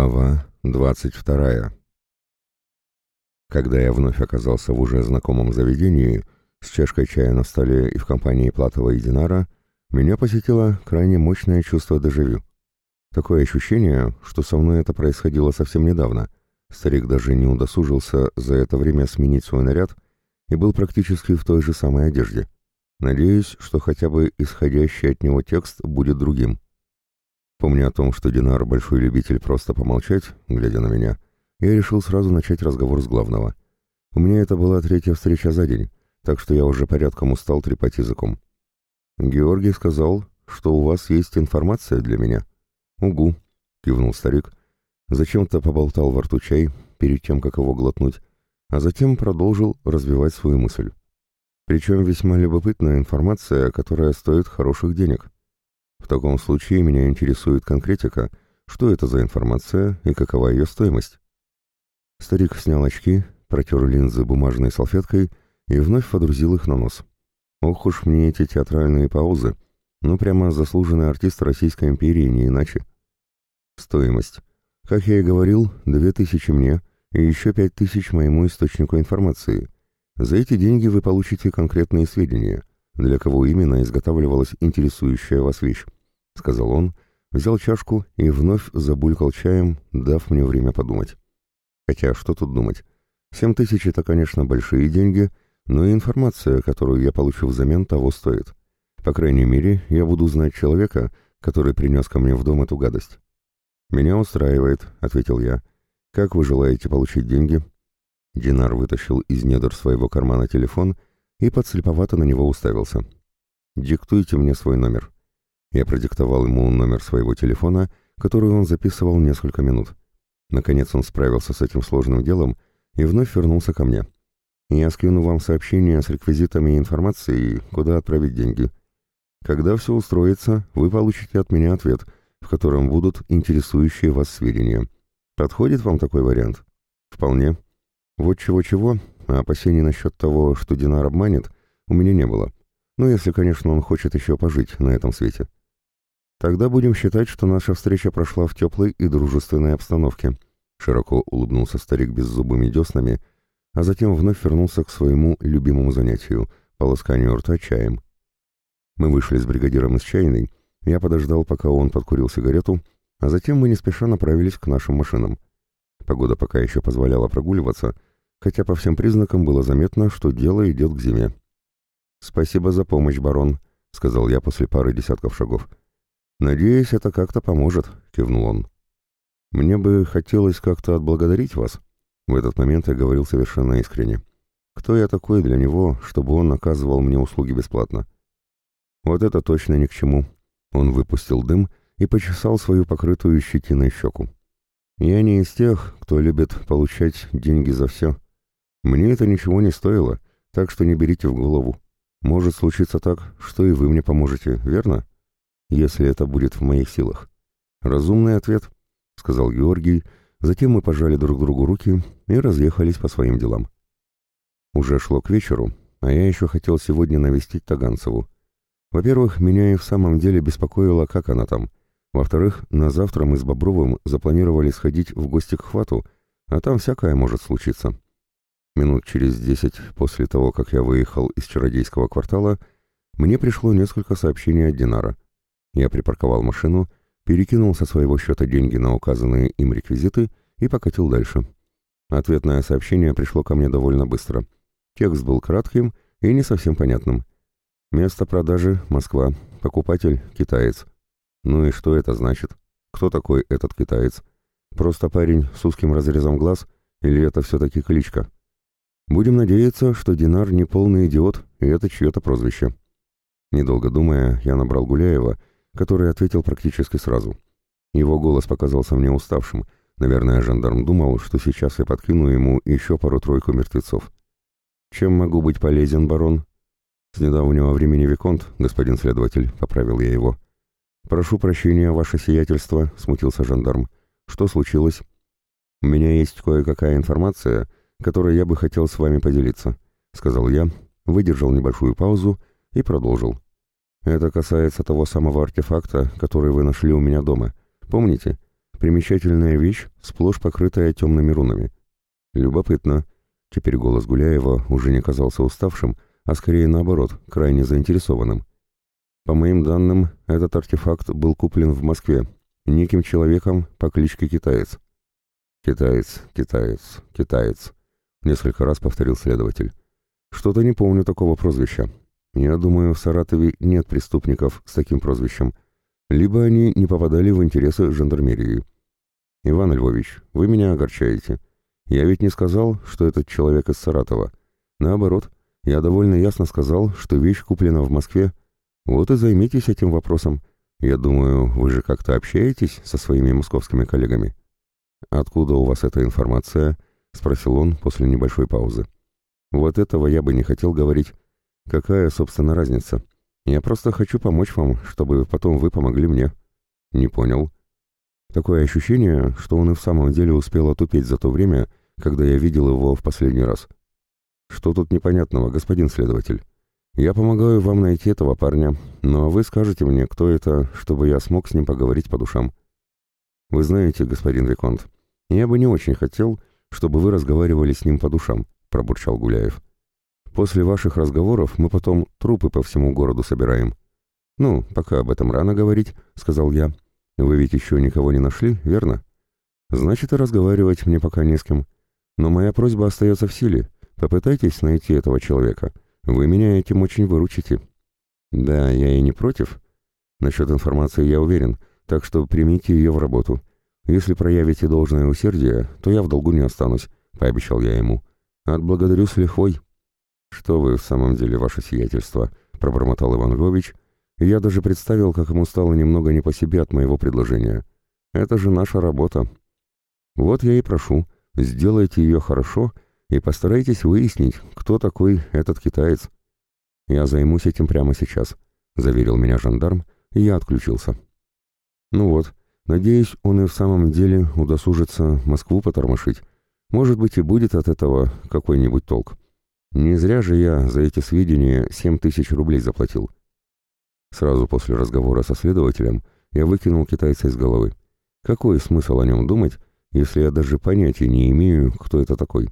Глава 22. Когда я вновь оказался в уже знакомом заведении, с чашкой чая на столе и в компании Платова и Динара, меня посетило крайне мощное чувство дежавю. Такое ощущение, что со мной это происходило совсем недавно. Старик даже не удосужился за это время сменить свой наряд и был практически в той же самой одежде. Надеюсь, что хотя бы исходящий от него текст будет другим. Помня о том, что Динар большой любитель просто помолчать, глядя на меня, я решил сразу начать разговор с главного. У меня это была третья встреча за день, так что я уже порядком устал трепать языком. Георгий сказал, что у вас есть информация для меня. Угу, кивнул старик. Зачем-то поболтал во рту чай перед тем, как его глотнуть, а затем продолжил развивать свою мысль. Причем весьма любопытная информация, которая стоит хороших денег. Таком случае меня интересует конкретика, что это за информация и какова ее стоимость. Старик снял очки, протер линзы бумажной салфеткой и вновь водрузил их на нос. Ох уж мне эти театральные паузы. Ну, прямо заслуженный артист Российской империи, не иначе. Стоимость. Как я и говорил, две тысячи мне и еще пять тысяч моему источнику информации. За эти деньги вы получите конкретные сведения для кого именно изготавливалась интересующая вас вещь», — сказал он, взял чашку и вновь забулькал чаем, дав мне время подумать. Хотя, что тут думать? Семь тысяч — это, конечно, большие деньги, но и информация, которую я получу взамен, того стоит. По крайней мере, я буду знать человека, который принес ко мне в дом эту гадость. «Меня устраивает», — ответил я. «Как вы желаете получить деньги?» Динар вытащил из недр своего кармана телефон — и подслеповато на него уставился. «Диктуйте мне свой номер». Я продиктовал ему номер своего телефона, который он записывал несколько минут. Наконец он справился с этим сложным делом и вновь вернулся ко мне. «Я скину вам сообщение с реквизитами и информацией, куда отправить деньги. Когда все устроится, вы получите от меня ответ, в котором будут интересующие вас сведения. Подходит вам такой вариант?» «Вполне. Вот чего-чего, а опасений насчет того, что Динар обманет, у меня не было. Ну, если, конечно, он хочет еще пожить на этом свете. Тогда будем считать, что наша встреча прошла в теплой и дружественной обстановке. Широко улыбнулся старик беззубыми деснами, а затем вновь вернулся к своему любимому занятию — полосканию рта чаем. Мы вышли с бригадиром из чайной, я подождал, пока он подкурил сигарету, а затем мы не спеша направились к нашим машинам. Погода пока еще позволяла прогуливаться — хотя по всем признакам было заметно, что дело идет к зиме. «Спасибо за помощь, барон», — сказал я после пары десятков шагов. «Надеюсь, это как-то поможет», — кивнул он. «Мне бы хотелось как-то отблагодарить вас». В этот момент я говорил совершенно искренне. «Кто я такой для него, чтобы он оказывал мне услуги бесплатно?» «Вот это точно ни к чему». Он выпустил дым и почесал свою покрытую щетиной щеку. «Я не из тех, кто любит получать деньги за все». Мне это ничего не стоило, так что не берите в голову. Может случиться так, что и вы мне поможете, верно? Если это будет в моих силах. Разумный ответ, сказал Георгий, затем мы пожали друг другу руки и разъехались по своим делам. Уже шло к вечеру, а я еще хотел сегодня навестить Таганцеву. Во-первых, меня и в самом деле беспокоило, как она там. Во-вторых, на завтра мы с Бобровым запланировали сходить в гости к Хвату, а там всякое может случиться. Минут через десять после того, как я выехал из чародейского квартала, мне пришло несколько сообщений от Динара. Я припарковал машину, перекинул со своего счета деньги на указанные им реквизиты и покатил дальше. Ответное сообщение пришло ко мне довольно быстро. Текст был кратким и не совсем понятным. Место продажи — Москва, покупатель — китаец. Ну и что это значит? Кто такой этот китаец? Просто парень с узким разрезом глаз или это все-таки кличка? Будем надеяться, что Динар не полный идиот, и это чье-то прозвище. Недолго думая, я набрал Гуляева, который ответил практически сразу. Его голос показался мне уставшим. Наверное, жандарм думал, что сейчас я подкину ему еще пару-тройку мертвецов. «Чем могу быть полезен, барон?» «С недавнего времени Виконт, господин следователь», — поправил я его. «Прошу прощения, ваше сиятельство», — смутился жандарм. «Что случилось?» «У меня есть кое-какая информация», — которой я бы хотел с вами поделиться», — сказал я, выдержал небольшую паузу и продолжил. «Это касается того самого артефакта, который вы нашли у меня дома. Помните? Примечательная вещь, сплошь покрытая темными рунами. Любопытно. Теперь голос Гуляева уже не казался уставшим, а скорее наоборот, крайне заинтересованным. По моим данным, этот артефакт был куплен в Москве неким человеком по кличке Китаец. «Китаец, китаец, китаец», — несколько раз повторил следователь. «Что-то не помню такого прозвища. Я думаю, в Саратове нет преступников с таким прозвищем. Либо они не попадали в интересы жандармерии. Иван Львович, вы меня огорчаете. Я ведь не сказал, что этот человек из Саратова. Наоборот, я довольно ясно сказал, что вещь куплена в Москве. Вот и займитесь этим вопросом. Я думаю, вы же как-то общаетесь со своими московскими коллегами. Откуда у вас эта информация? спросил он после небольшой паузы. Вот этого я бы не хотел говорить. Какая, собственно, разница? Я просто хочу помочь вам, чтобы потом вы помогли мне. Не понял. Такое ощущение, что он и в самом деле успел отупеть за то время, когда я видел его в последний раз. Что тут непонятного, господин следователь? Я помогаю вам найти этого парня, но вы скажете мне, кто это, чтобы я смог с ним поговорить по душам. Вы знаете, господин Виконт, я бы не очень хотел, чтобы вы разговаривали с ним по душам, пробурчал Гуляев. После ваших разговоров мы потом трупы по всему городу собираем. Ну, пока об этом рано говорить, сказал я. Вы ведь еще никого не нашли, верно? Значит, и разговаривать мне пока не с кем. Но моя просьба остается в силе. Попытайтесь найти этого человека. Вы меня этим очень выручите. Да, я и не против. Насчет информации я уверен, так что примите ее в работу. Если проявите должное усердие, то я в долгу не останусь, пообещал я ему. Отблагодарю с лихвой. «Что вы в самом деле, ваше сиятельство?» — пробормотал Иван Львович, и я даже представил, как ему стало немного не по себе от моего предложения. «Это же наша работа. Вот я и прошу, сделайте ее хорошо и постарайтесь выяснить, кто такой этот китаец. Я займусь этим прямо сейчас», — заверил меня жандарм, и я отключился. «Ну вот, надеюсь, он и в самом деле удосужится Москву потормошить. Может быть, и будет от этого какой-нибудь толк». Не зря же я за эти сведения семь тысяч рублей заплатил. Сразу после разговора со следователем я выкинул китайца из головы. Какой смысл о нем думать, если я даже понятия не имею, кто это такой?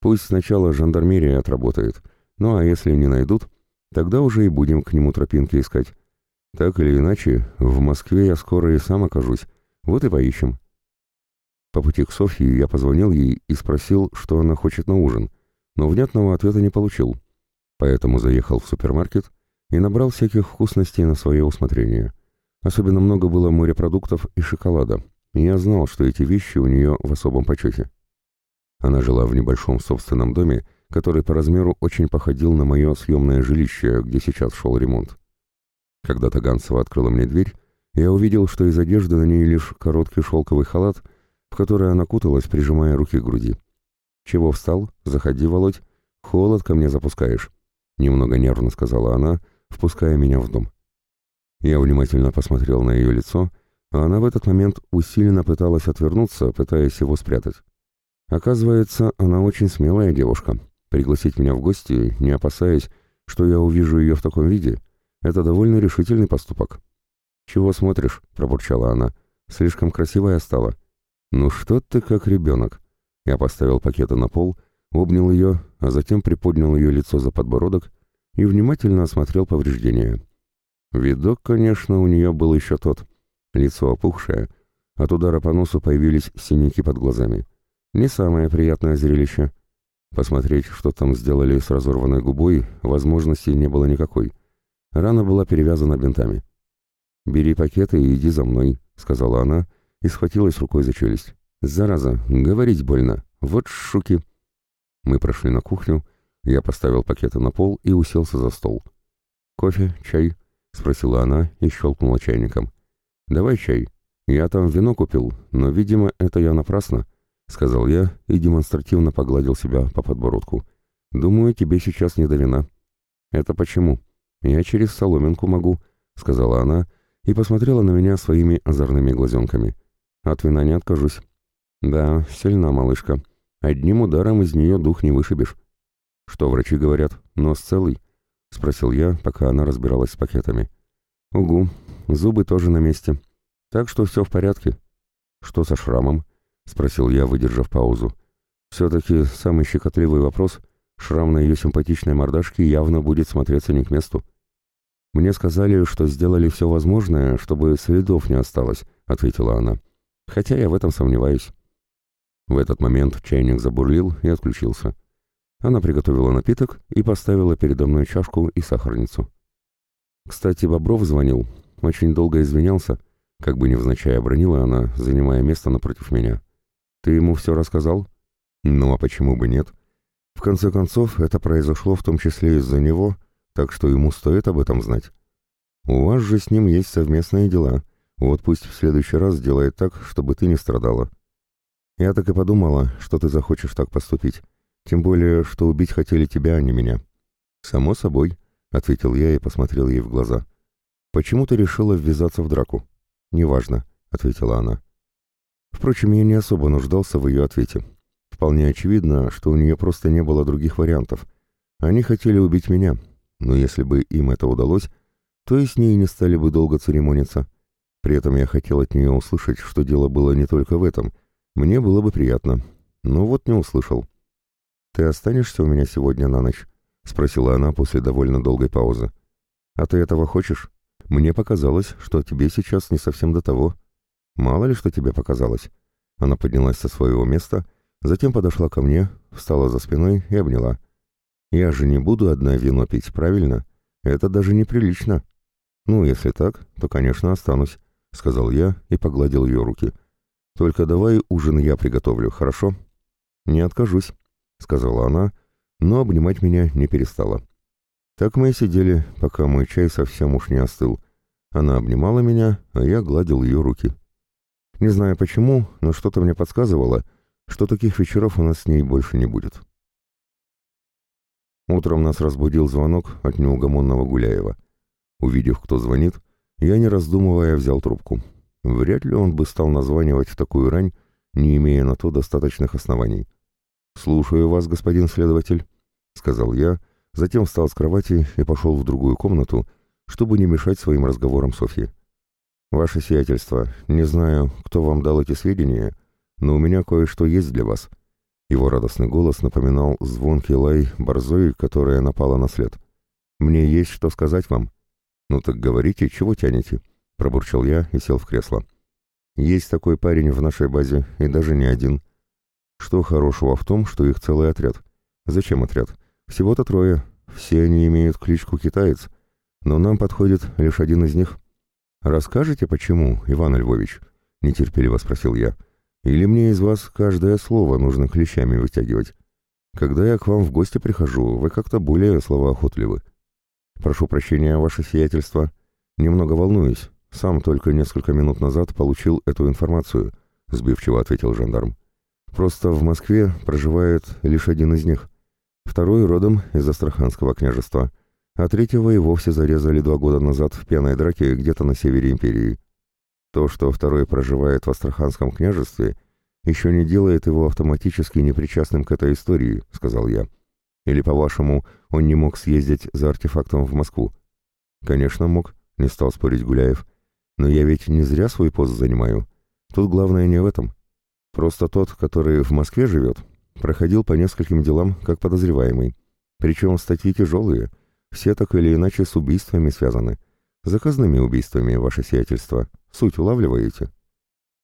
Пусть сначала жандармерия отработает, ну а если не найдут, тогда уже и будем к нему тропинки искать. Так или иначе, в Москве я скоро и сам окажусь, вот и поищем. По пути к Софье я позвонил ей и спросил, что она хочет на ужин — но внятного ответа не получил, поэтому заехал в супермаркет и набрал всяких вкусностей на свое усмотрение. Особенно много было морепродуктов и шоколада, и я знал, что эти вещи у нее в особом почете. Она жила в небольшом собственном доме, который по размеру очень походил на мое съемное жилище, где сейчас шел ремонт. Когда Таганцева открыла мне дверь, я увидел, что из одежды на ней лишь короткий шелковый халат, в который она куталась, прижимая руки к груди. «Чего встал? Заходи, Володь. Холод ко мне запускаешь», — немного нервно сказала она, впуская меня в дом. Я внимательно посмотрел на ее лицо, а она в этот момент усиленно пыталась отвернуться, пытаясь его спрятать. Оказывается, она очень смелая девушка. Пригласить меня в гости, не опасаясь, что я увижу ее в таком виде, это довольно решительный поступок. «Чего смотришь?» — пробурчала она. «Слишком красивая стала». «Ну что ты как ребенок?» Я поставил пакеты на пол, обнял ее, а затем приподнял ее лицо за подбородок и внимательно осмотрел повреждения. Видок, конечно, у нее был еще тот. Лицо опухшее, от удара по носу появились синяки под глазами. Не самое приятное зрелище. Посмотреть, что там сделали с разорванной губой, возможности не было никакой. Рана была перевязана бинтами. «Бери пакеты и иди за мной», — сказала она и схватилась рукой за челюсть. Зараза, говорить больно. Вот шуки. Мы прошли на кухню, я поставил пакеты на пол и уселся за стол. «Кофе? Чай?» — спросила она и щелкнула чайником. «Давай чай. Я там вино купил, но, видимо, это я напрасно», — сказал я и демонстративно погладил себя по подбородку. «Думаю, тебе сейчас не до вина». «Это почему?» «Я через соломинку могу», — сказала она и посмотрела на меня своими озорными глазенками. «От вина не откажусь». Да, сильна малышка. Одним ударом из нее дух не вышибешь. Что врачи говорят? Нос целый? Спросил я, пока она разбиралась с пакетами. Угу, зубы тоже на месте. Так что все в порядке. «Что со шрамом?» — спросил я, выдержав паузу. «Все-таки самый щекотливый вопрос. Шрам на ее симпатичной мордашке явно будет смотреться не к месту». «Мне сказали, что сделали все возможное, чтобы следов не осталось», — ответила она. «Хотя я в этом сомневаюсь». В этот момент чайник забурлил и отключился. Она приготовила напиток и поставила передо мной чашку и сахарницу. Кстати, Бобров звонил, очень долго извинялся, как бы невзначай обронила она, занимая место напротив меня. «Ты ему все рассказал?» «Ну, а почему бы нет?» В конце концов, это произошло в том числе из-за него, так что ему стоит об этом знать. У вас же с ним есть совместные дела. Вот пусть в следующий раз сделает так, чтобы ты не страдала. Я так и подумала, что ты захочешь так поступить. Тем более, что убить хотели тебя, а не меня. Само собой, — ответил я и посмотрел ей в глаза. «Почему ты решила ввязаться в драку?» «Неважно», — ответила она. Впрочем, я не особо нуждался в ее ответе. Вполне очевидно, что у нее просто не было других вариантов. Они хотели убить меня, но если бы им это удалось, то и с ней не стали бы долго церемониться. При этом я хотел от нее услышать, что дело было не только в этом. Мне было бы приятно. Но вот не услышал. «Ты останешься у меня сегодня на ночь?» — спросила она после довольно долгой паузы. «А ты этого хочешь?» Мне показалось, что тебе сейчас не совсем до того. Мало ли, что тебе показалось. Она поднялась со своего места, затем подошла ко мне, встала за спиной и обняла. Я же не буду одна вино пить, правильно? Это даже неприлично. Ну, если так, то, конечно, останусь, сказал я и погладил ее руки. Только давай ужин я приготовлю, хорошо? Не откажусь, сказала она, но обнимать меня не перестала. Так мы и сидели, пока мой чай совсем уж не остыл. Она обнимала меня, а я гладил ее руки. Не знаю почему, но что-то мне подсказывало, что таких вечеров у нас с ней больше не будет. Утром нас разбудил звонок от неугомонного Гуляева. Увидев, кто звонит, я, не раздумывая, взял трубку. Вряд ли он бы стал названивать в такую рань, не имея на то достаточных оснований. «Слушаю вас, господин следователь», — сказал я, — Затем встал с кровати и пошел в другую комнату, чтобы не мешать своим разговорам Софье. «Ваше сиятельство, не знаю, кто вам дал эти сведения, но у меня кое-что есть для вас». Его радостный голос напоминал звонкий лай борзой, которая напала на след. «Мне есть что сказать вам». «Ну так говорите, чего тянете?» — пробурчал я и сел в кресло. «Есть такой парень в нашей базе, и даже не один. Что хорошего в том, что их целый отряд? Зачем отряд? Всего-то трое. Все они имеют кличку «Китаец», но нам подходит лишь один из них. «Расскажете, почему, Иван Львович?» — нетерпеливо спросил я. «Или мне из вас каждое слово нужно клещами вытягивать? Когда я к вам в гости прихожу, вы как-то более словоохотливы. Прошу прощения, ваше сиятельство. Немного волнуюсь. Сам только несколько минут назад получил эту информацию», — сбивчиво ответил жандарм. «Просто в Москве проживает лишь один из них второй родом из Астраханского княжества, а третьего и вовсе зарезали два года назад в пьяной драке где-то на севере империи. То, что второй проживает в Астраханском княжестве, еще не делает его автоматически непричастным к этой истории, сказал я. Или, по-вашему, он не мог съездить за артефактом в Москву? Конечно, мог, не стал спорить Гуляев. Но я ведь не зря свой пост занимаю. Тут главное не в этом. Просто тот, который в Москве живет, проходил по нескольким делам как подозреваемый. Причем статьи тяжелые, все так или иначе с убийствами связаны. Заказными убийствами, ваше сиятельство. Суть улавливаете?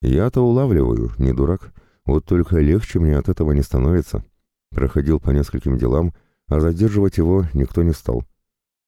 Я-то улавливаю, не дурак. Вот только легче мне от этого не становится. Проходил по нескольким делам, а задерживать его никто не стал.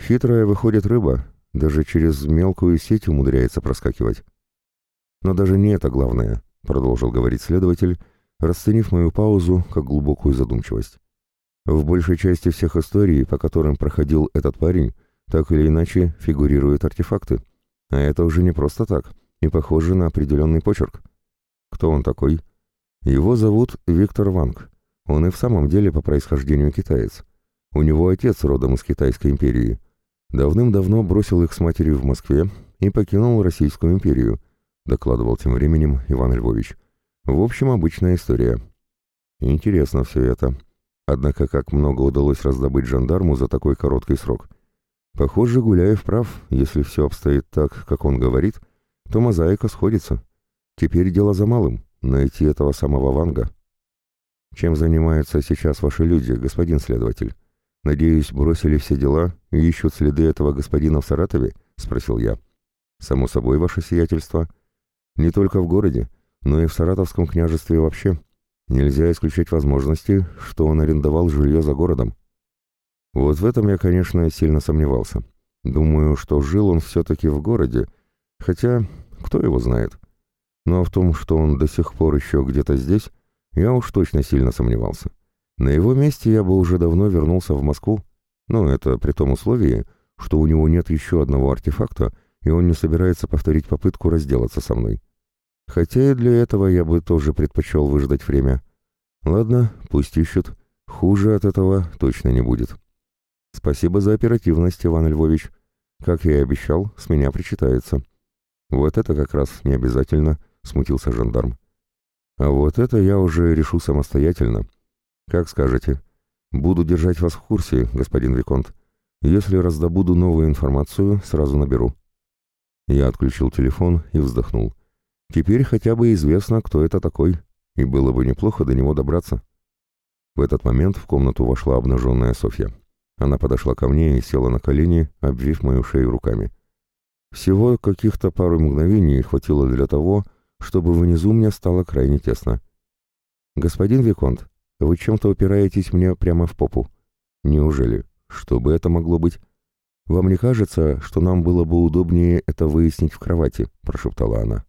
Хитрая выходит рыба, даже через мелкую сеть умудряется проскакивать. Но даже не это главное, продолжил говорить следователь, расценив мою паузу как глубокую задумчивость. В большей части всех историй, по которым проходил этот парень, так или иначе фигурируют артефакты. А это уже не просто так, и похоже на определенный почерк. Кто он такой? Его зовут Виктор Ванг. Он и в самом деле по происхождению китаец. У него отец родом из Китайской империи. Давным-давно бросил их с матерью в Москве и покинул Российскую империю, докладывал тем временем Иван Львович. В общем, обычная история. Интересно все это. Однако как много удалось раздобыть жандарму за такой короткий срок. Похоже, Гуляев прав, если все обстоит так, как он говорит, то мозаика сходится. Теперь дело за малым — найти этого самого Ванга. Чем занимаются сейчас ваши люди, господин следователь? Надеюсь, бросили все дела и ищут следы этого господина в Саратове? Спросил я. Само собой, ваше сиятельство. Не только в городе, но и в Саратовском княжестве вообще. Нельзя исключать возможности, что он арендовал жилье за городом. Вот в этом я, конечно, сильно сомневался. Думаю, что жил он все-таки в городе, хотя кто его знает. Но в том, что он до сих пор еще где-то здесь, я уж точно сильно сомневался. На его месте я бы уже давно вернулся в Москву, но это при том условии, что у него нет еще одного артефакта, и он не собирается повторить попытку разделаться со мной. Хотя и для этого я бы тоже предпочел выждать время. Ладно, пусть ищут. Хуже от этого точно не будет. Спасибо за оперативность, Иван Львович. Как я и обещал, с меня причитается. Вот это как раз не обязательно, смутился жандарм. А вот это я уже решу самостоятельно. Как скажете. Буду держать вас в курсе, господин Виконт. Если раздобуду новую информацию, сразу наберу. Я отключил телефон и вздохнул. Теперь хотя бы известно, кто это такой, и было бы неплохо до него добраться. В этот момент в комнату вошла обнаженная Софья. Она подошла ко мне и села на колени, обвив мою шею руками. Всего каких-то пару мгновений хватило для того, чтобы внизу мне стало крайне тесно. «Господин Виконт, вы чем-то упираетесь мне прямо в попу. Неужели? Что бы это могло быть? Вам не кажется, что нам было бы удобнее это выяснить в кровати?» – прошептала она.